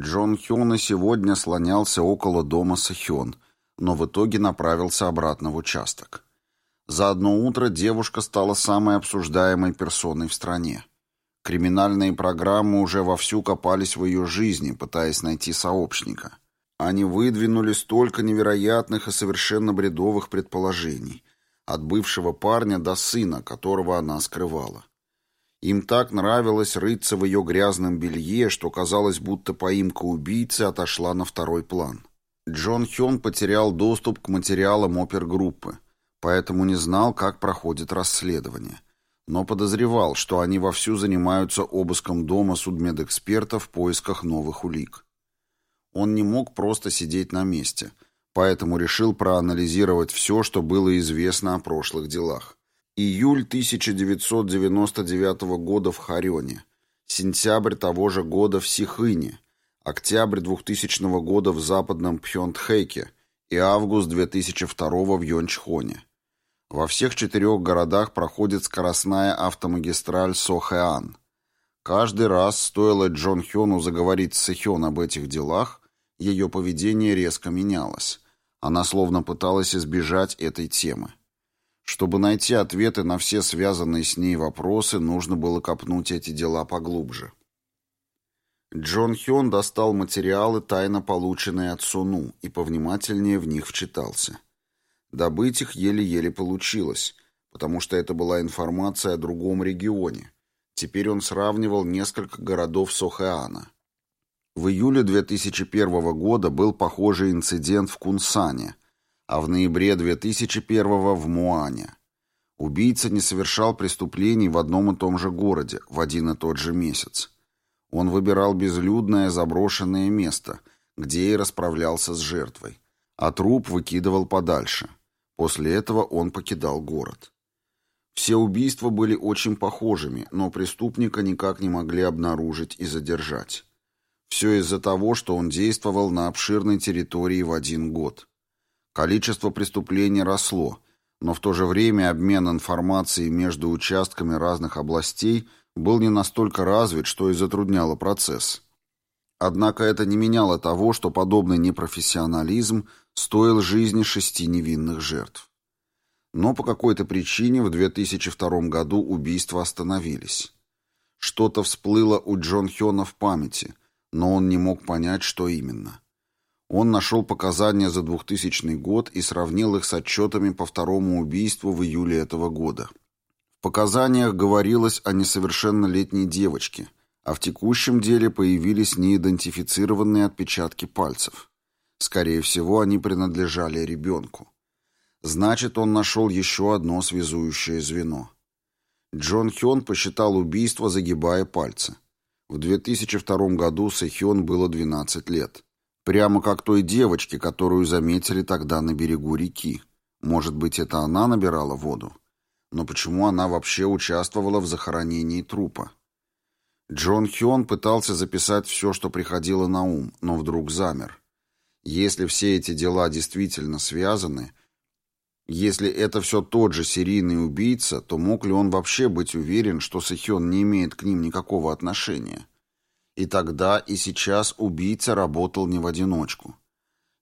Джон Хён и сегодня слонялся около дома Сэхён, но в итоге направился обратно в участок. За одно утро девушка стала самой обсуждаемой персоной в стране. Криминальные программы уже вовсю копались в ее жизни, пытаясь найти сообщника. Они выдвинули столько невероятных и совершенно бредовых предположений, от бывшего парня до сына, которого она скрывала. Им так нравилось рыться в ее грязном белье, что казалось, будто поимка убийцы отошла на второй план. Джон Хён потерял доступ к материалам опергруппы, поэтому не знал, как проходит расследование. Но подозревал, что они вовсю занимаются обыском дома судмедэксперта в поисках новых улик. Он не мог просто сидеть на месте, поэтому решил проанализировать все, что было известно о прошлых делах. Июль 1999 года в Харёне, сентябрь того же года в Сихыне, октябрь 2000 года в западном Пхёнтхэке и август 2002 в Йончхоне. Во всех четырех городах проходит скоростная автомагистраль Сохэан. Каждый раз, стоило Джон Хёну заговорить с Сэхён об этих делах, ее поведение резко менялось. Она словно пыталась избежать этой темы. Чтобы найти ответы на все связанные с ней вопросы, нужно было копнуть эти дела поглубже. Джон Хён достал материалы, тайно полученные от Суну, и повнимательнее в них вчитался. Добыть их еле-еле получилось, потому что это была информация о другом регионе. Теперь он сравнивал несколько городов Сохеана. В июле 2001 года был похожий инцидент в Кунсане, а в ноябре 2001 в Муане. Убийца не совершал преступлений в одном и том же городе в один и тот же месяц. Он выбирал безлюдное заброшенное место, где и расправлялся с жертвой, а труп выкидывал подальше. После этого он покидал город. Все убийства были очень похожими, но преступника никак не могли обнаружить и задержать. Все из-за того, что он действовал на обширной территории в один год. Количество преступлений росло, но в то же время обмен информацией между участками разных областей был не настолько развит, что и затрудняло процесс. Однако это не меняло того, что подобный непрофессионализм стоил жизни шести невинных жертв. Но по какой-то причине в 2002 году убийства остановились. Что-то всплыло у Джон Хёна в памяти, но он не мог понять, что именно. Он нашел показания за 2000 год и сравнил их с отчетами по второму убийству в июле этого года. В показаниях говорилось о несовершеннолетней девочке, а в текущем деле появились неидентифицированные отпечатки пальцев. Скорее всего, они принадлежали ребенку. Значит, он нашел еще одно связующее звено. Джон Хён посчитал убийство, загибая пальцы. В 2002 году Сэхён было 12 лет. Прямо как той девочке, которую заметили тогда на берегу реки. Может быть, это она набирала воду? Но почему она вообще участвовала в захоронении трупа? Джон Хён пытался записать все, что приходило на ум, но вдруг замер. Если все эти дела действительно связаны, если это все тот же серийный убийца, то мог ли он вообще быть уверен, что Сэхён не имеет к ним никакого отношения? И тогда, и сейчас убийца работал не в одиночку.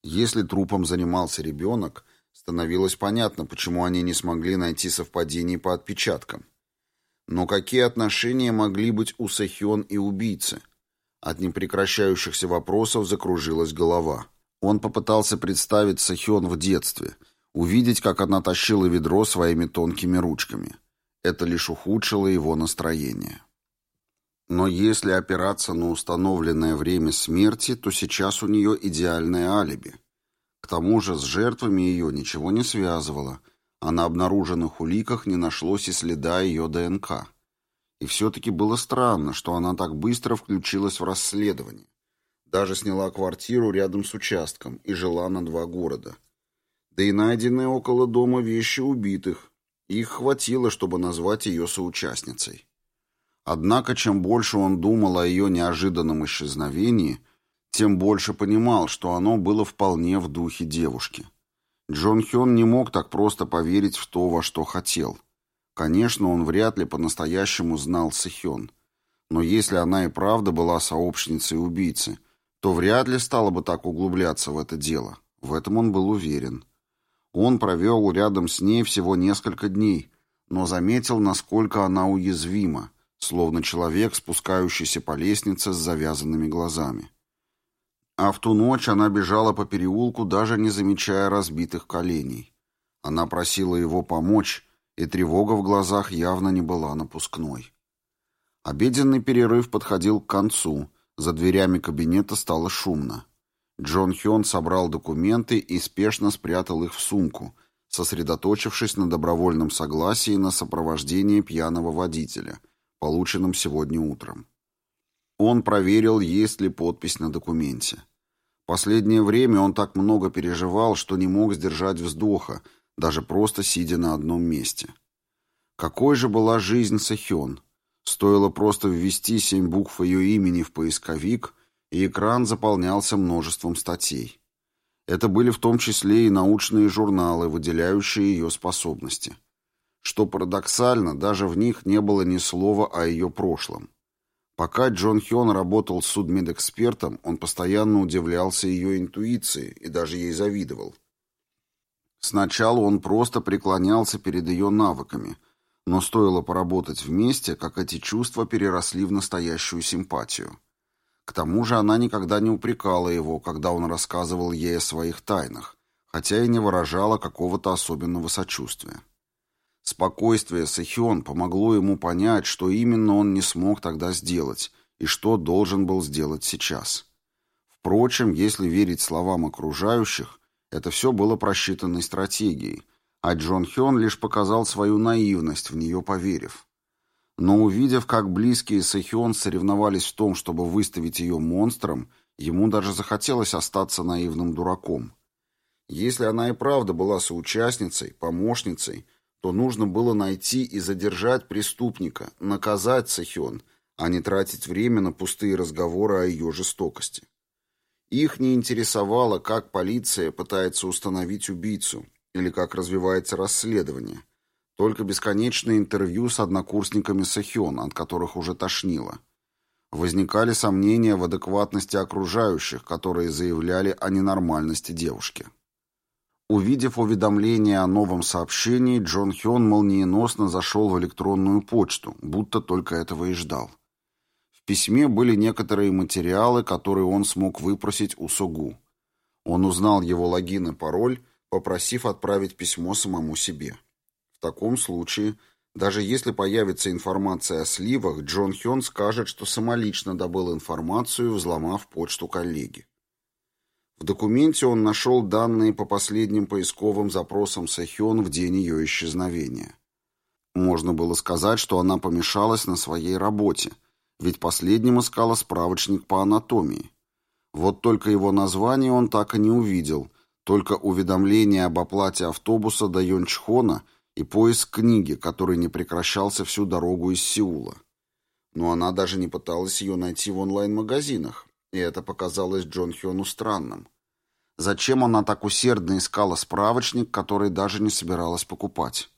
Если трупом занимался ребенок, становилось понятно, почему они не смогли найти совпадений по отпечаткам. Но какие отношения могли быть у Сэхён и убийцы? От непрекращающихся вопросов закружилась голова. Он попытался представить Сэхён в детстве, увидеть, как она тащила ведро своими тонкими ручками. Это лишь ухудшило его настроение. Но если опираться на установленное время смерти, то сейчас у нее идеальное алиби. К тому же с жертвами ее ничего не связывало, а на обнаруженных уликах не нашлось и следа ее ДНК. И все-таки было странно, что она так быстро включилась в расследование. Даже сняла квартиру рядом с участком и жила на два города. Да и найденные около дома вещи убитых. Их хватило, чтобы назвать ее соучастницей. Однако, чем больше он думал о ее неожиданном исчезновении, тем больше понимал, что оно было вполне в духе девушки. Джон Хён не мог так просто поверить в то, во что хотел. Конечно, он вряд ли по-настоящему знал Сэхён. Но если она и правда была сообщницей убийцы, то вряд ли стала бы так углубляться в это дело. В этом он был уверен. Он провел рядом с ней всего несколько дней, но заметил, насколько она уязвима, словно человек, спускающийся по лестнице с завязанными глазами. А в ту ночь она бежала по переулку, даже не замечая разбитых коленей. Она просила его помочь, и тревога в глазах явно не была напускной. Обеденный перерыв подходил к концу, за дверями кабинета стало шумно. Джон Хён собрал документы и спешно спрятал их в сумку, сосредоточившись на добровольном согласии на сопровождение пьяного водителя, полученном сегодня утром. Он проверил, есть ли подпись на документе. Последнее время он так много переживал, что не мог сдержать вздоха, даже просто сидя на одном месте. Какой же была жизнь Сэхён? Стоило просто ввести семь букв ее имени в поисковик, и экран заполнялся множеством статей. Это были в том числе и научные журналы, выделяющие ее способности. Что парадоксально, даже в них не было ни слова о ее прошлом. Пока Джон Хён работал судмедэкспертом, он постоянно удивлялся ее интуиции и даже ей завидовал. Сначала он просто преклонялся перед ее навыками, но стоило поработать вместе, как эти чувства переросли в настоящую симпатию. К тому же она никогда не упрекала его, когда он рассказывал ей о своих тайнах, хотя и не выражала какого-то особенного сочувствия. Спокойствие Сэхён помогло ему понять, что именно он не смог тогда сделать и что должен был сделать сейчас. Впрочем, если верить словам окружающих, это все было просчитанной стратегией, а Джон Хён лишь показал свою наивность, в нее поверив. Но увидев, как близкие Сэхён соревновались в том, чтобы выставить ее монстром, ему даже захотелось остаться наивным дураком. Если она и правда была соучастницей, помощницей, то нужно было найти и задержать преступника, наказать Сэхён, а не тратить время на пустые разговоры о ее жестокости. Их не интересовало, как полиция пытается установить убийцу или как развивается расследование. Только бесконечные интервью с однокурсниками Сэхён, от которых уже тошнило. Возникали сомнения в адекватности окружающих, которые заявляли о ненормальности девушки. Увидев уведомление о новом сообщении, Джон Хён молниеносно зашел в электронную почту, будто только этого и ждал. В письме были некоторые материалы, которые он смог выпросить у Согу. Он узнал его логин и пароль, попросив отправить письмо самому себе. В таком случае, даже если появится информация о сливах, Джон Хён скажет, что самолично добыл информацию, взломав почту коллеги. В документе он нашел данные по последним поисковым запросам Сэхён в день ее исчезновения. Можно было сказать, что она помешалась на своей работе, ведь последним искала справочник по анатомии. Вот только его название он так и не увидел, только уведомление об оплате автобуса до Йончхона и поиск книги, который не прекращался всю дорогу из Сеула. Но она даже не пыталась ее найти в онлайн-магазинах, и это показалось Джон Хёну странным. Зачем она так усердно искала справочник, который даже не собиралась покупать?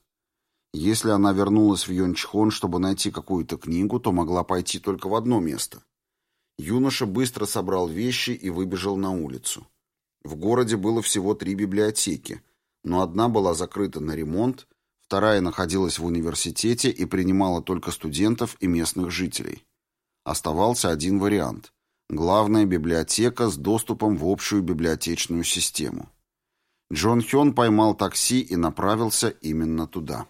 Если она вернулась в Йончхон, чтобы найти какую-то книгу, то могла пойти только в одно место. Юноша быстро собрал вещи и выбежал на улицу. В городе было всего три библиотеки, но одна была закрыта на ремонт, вторая находилась в университете и принимала только студентов и местных жителей. Оставался один вариант Главная библиотека с доступом в общую библиотечную систему. Джон Хён поймал такси и направился именно туда.